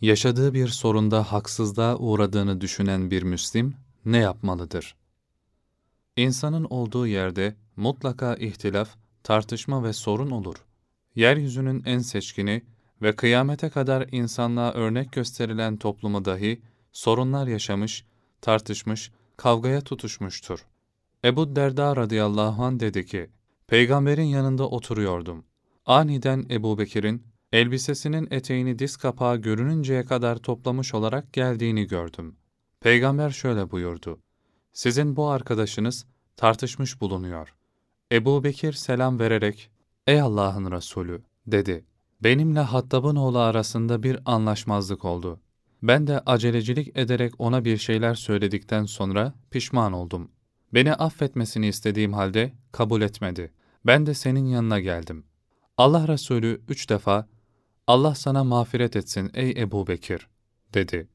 yaşadığı bir sorunda haksızlığa uğradığını düşünen bir Müslim ne yapmalıdır? İnsanın olduğu yerde mutlaka ihtilaf, tartışma ve sorun olur. Yeryüzünün en seçkini ve kıyamete kadar insanlığa örnek gösterilen toplumu dahi sorunlar yaşamış, tartışmış, kavgaya tutuşmuştur. Ebu Derda radıyallahu an dedi ki, Peygamberin yanında oturuyordum. Aniden Ebu Bekir'in elbisesinin eteğini diz kapağı görününceye kadar toplamış olarak geldiğini gördüm. Peygamber şöyle buyurdu. Sizin bu arkadaşınız tartışmış bulunuyor. Ebu Bekir selam vererek, Ey Allah'ın Resulü, dedi. Benimle Hattab'ın oğlu arasında bir anlaşmazlık oldu. Ben de acelecilik ederek ona bir şeyler söyledikten sonra pişman oldum. Beni affetmesini istediğim halde kabul etmedi. Ben de senin yanına geldim. Allah Resulü üç defa, Allah sana mağfiret etsin ey Ebu Bekir, dedi.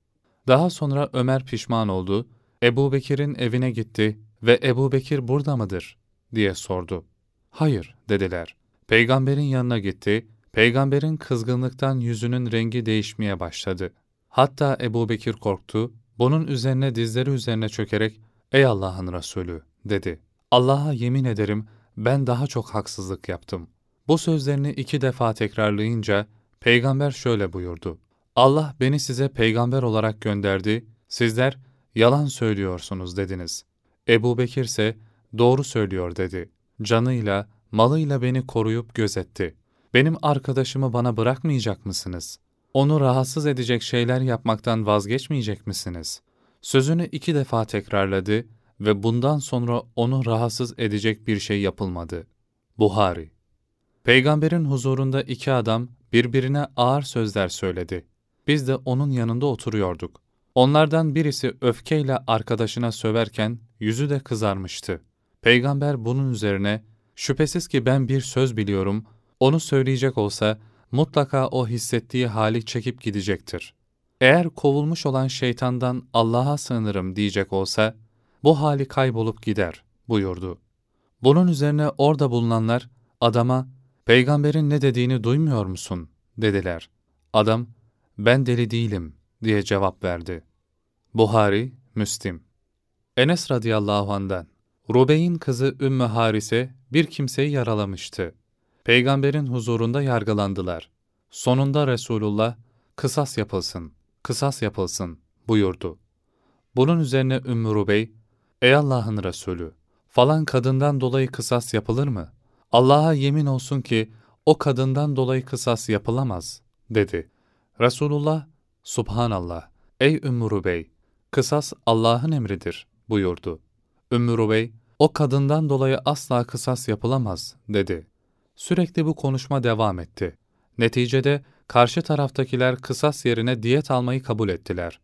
Daha sonra Ömer pişman oldu, Ebu Bekir'in evine gitti ve Ebu Bekir burada mıdır? diye sordu. Hayır, dediler. Peygamberin yanına gitti, peygamberin kızgınlıktan yüzünün rengi değişmeye başladı. Hatta Ebu Bekir korktu, bunun üzerine dizleri üzerine çökerek, ''Ey Allah'ın Resulü'' dedi. ''Allah'a yemin ederim, ben daha çok haksızlık yaptım.'' Bu sözlerini iki defa tekrarlayınca, Peygamber şöyle buyurdu. Allah beni size peygamber olarak gönderdi, sizler yalan söylüyorsunuz dediniz. Ebu Bekir ise doğru söylüyor dedi. Canıyla, malıyla beni koruyup gözetti. Benim arkadaşımı bana bırakmayacak mısınız? Onu rahatsız edecek şeyler yapmaktan vazgeçmeyecek misiniz? Sözünü iki defa tekrarladı ve bundan sonra onu rahatsız edecek bir şey yapılmadı. Buhari Peygamberin huzurunda iki adam birbirine ağır sözler söyledi. Biz de onun yanında oturuyorduk. Onlardan birisi öfkeyle arkadaşına söverken yüzü de kızarmıştı. Peygamber bunun üzerine, şüphesiz ki ben bir söz biliyorum, onu söyleyecek olsa mutlaka o hissettiği hali çekip gidecektir. Eğer kovulmuş olan şeytandan Allah'a sığınırım diyecek olsa, bu hali kaybolup gider buyurdu. Bunun üzerine orada bulunanlar adama, peygamberin ne dediğini duymuyor musun? dediler. Adam, ben deli değilim diye cevap verdi. Buhari, Müslim Enes radıyallahu andan Rubeyn kızı Ümmü Harise bir kimseyi yaralamıştı. Peygamberin huzurunda yargılandılar. Sonunda Resulullah, kısas yapılsın, kısas yapılsın buyurdu. Bunun üzerine Ümmü Rubey, Ey Allah'ın Resulü, falan kadından dolayı kısas yapılır mı? Allah'a yemin olsun ki o kadından dolayı kısas yapılamaz, dedi. Resulullah, Subhanallah, ey Ümmü Rubey, kısas Allah'ın emridir, buyurdu. Ümmü Rubey, o kadından dolayı asla kısas yapılamaz, dedi. Sürekli bu konuşma devam etti. Neticede karşı taraftakiler kısas yerine diyet almayı kabul ettiler.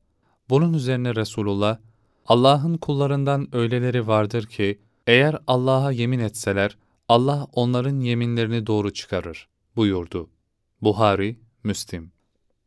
Bunun üzerine Resulullah, Allah'ın kullarından öyleleri vardır ki, eğer Allah'a yemin etseler, Allah onların yeminlerini doğru çıkarır, buyurdu. Buhari, Müslim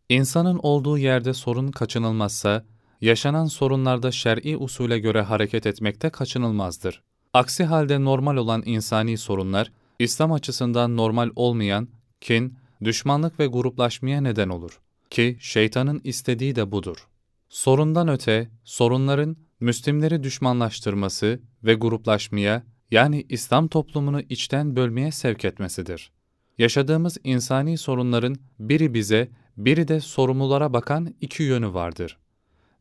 İnsanın olduğu yerde sorun kaçınılmazsa, yaşanan sorunlarda şer'i usule göre hareket etmekte kaçınılmazdır. Aksi halde normal olan insani sorunlar, İslam açısından normal olmayan kin, düşmanlık ve gruplaşmaya neden olur. Ki şeytanın istediği de budur. Sorundan öte, sorunların Müslimleri düşmanlaştırması ve gruplaşmaya, yani İslam toplumunu içten bölmeye sevk etmesidir. Yaşadığımız insani sorunların biri bize, biri de sorumlulara bakan iki yönü vardır.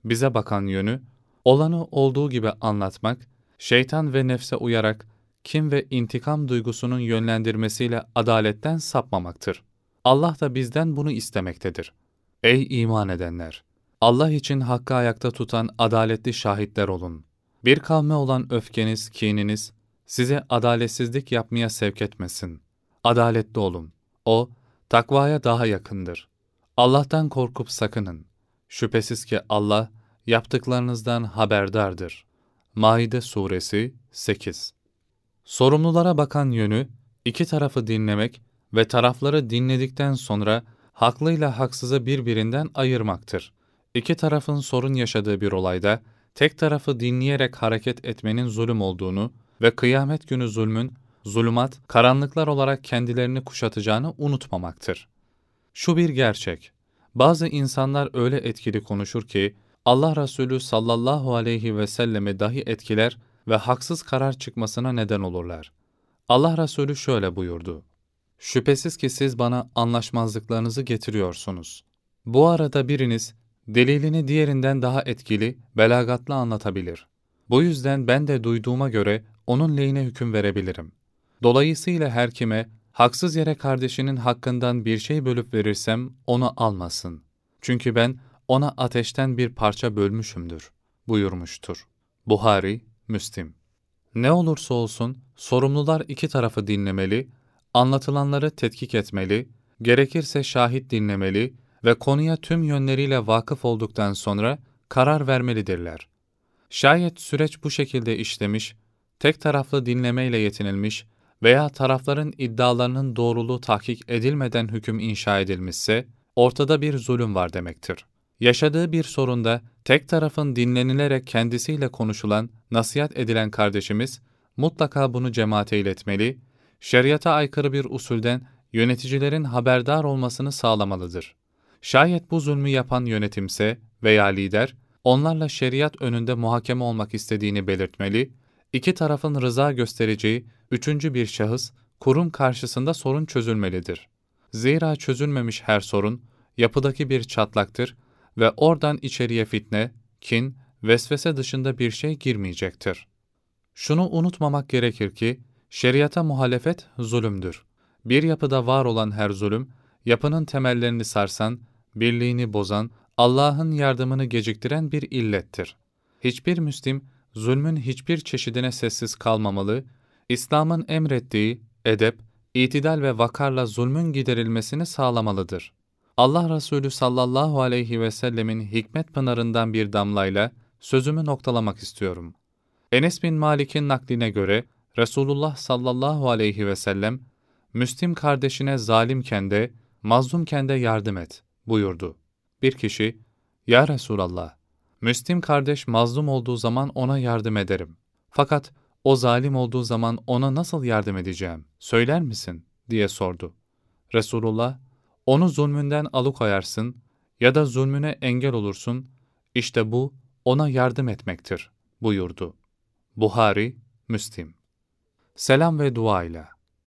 Bize bakan yönü, olanı olduğu gibi anlatmak, şeytan ve nefse uyarak kim ve intikam duygusunun yönlendirmesiyle adaletten sapmamaktır. Allah da bizden bunu istemektedir. Ey iman edenler! Allah için hakkı ayakta tutan adaletli şahitler olun. Bir kavme olan öfkeniz, kininiz, size adaletsizlik yapmaya sevk etmesin. Adaletli olun. O, takvaya daha yakındır. Allah'tan korkup sakının. Şüphesiz ki Allah, yaptıklarınızdan haberdardır. Maide Suresi 8 Sorumlulara bakan yönü, iki tarafı dinlemek ve tarafları dinledikten sonra haklıyla haksızı birbirinden ayırmaktır. İki tarafın sorun yaşadığı bir olayda, tek tarafı dinleyerek hareket etmenin zulüm olduğunu ve kıyamet günü zulmün, zulümat, karanlıklar olarak kendilerini kuşatacağını unutmamaktır. Şu bir gerçek, Bazı insanlar öyle etkili konuşur ki, Allah Resulü sallallahu aleyhi ve sellemi dahi etkiler ve haksız karar çıkmasına neden olurlar. Allah Resulü şöyle buyurdu. Şüphesiz ki siz bana anlaşmazlıklarınızı getiriyorsunuz. Bu arada biriniz, delilini diğerinden daha etkili, belagatlı anlatabilir. Bu yüzden ben de duyduğuma göre onun lehine hüküm verebilirim. Dolayısıyla her kime, haksız yere kardeşinin hakkından bir şey bölüp verirsem onu almasın. Çünkü ben ona ateşten bir parça bölmüşümdür, buyurmuştur. Buhari, Müslim Ne olursa olsun, sorumlular iki tarafı dinlemeli, anlatılanları tetkik etmeli, gerekirse şahit dinlemeli ve konuya tüm yönleriyle vakıf olduktan sonra karar vermelidirler. Şayet süreç bu şekilde işlemiş, tek taraflı dinlemeyle yetinilmiş veya tarafların iddialarının doğruluğu tahkik edilmeden hüküm inşa edilmişse, ortada bir zulüm var demektir. Yaşadığı bir sorunda tek tarafın dinlenilerek kendisiyle konuşulan, nasihat edilen kardeşimiz mutlaka bunu cemaate iletmeli, şeriata aykırı bir usulden yöneticilerin haberdar olmasını sağlamalıdır. Şayet bu zulmü yapan yönetimse veya lider, onlarla şeriat önünde muhakeme olmak istediğini belirtmeli, iki tarafın rıza göstereceği üçüncü bir şahıs, kurum karşısında sorun çözülmelidir. Zira çözülmemiş her sorun, yapıdaki bir çatlaktır ve oradan içeriye fitne, kin, vesvese dışında bir şey girmeyecektir. Şunu unutmamak gerekir ki, şeriata muhalefet zulümdür. Bir yapıda var olan her zulüm, yapının temellerini sarsan, birliğini bozan, Allah'ın yardımını geciktiren bir illettir. Hiçbir Müslim, zulmün hiçbir çeşidine sessiz kalmamalı, İslam'ın emrettiği edep, itidal ve vakarla zulmün giderilmesini sağlamalıdır. Allah Resulü sallallahu aleyhi ve sellemin hikmet pınarından bir damlayla sözümü noktalamak istiyorum. Enes bin Malik'in nakline göre Resulullah sallallahu aleyhi ve sellem, Müslim kardeşine zalimken de, mazlumken de yardım et buyurdu. Bir kişi, Ya Resulallah, Müslim kardeş mazlum olduğu zaman ona yardım ederim. Fakat o zalim olduğu zaman ona nasıl yardım edeceğim, söyler misin? diye sordu. Resulullah, onu zulmünden alıkoyarsın ya da zulmüne engel olursun, işte bu ona yardım etmektir, buyurdu. Buhari, Müslim Selam ve dua ile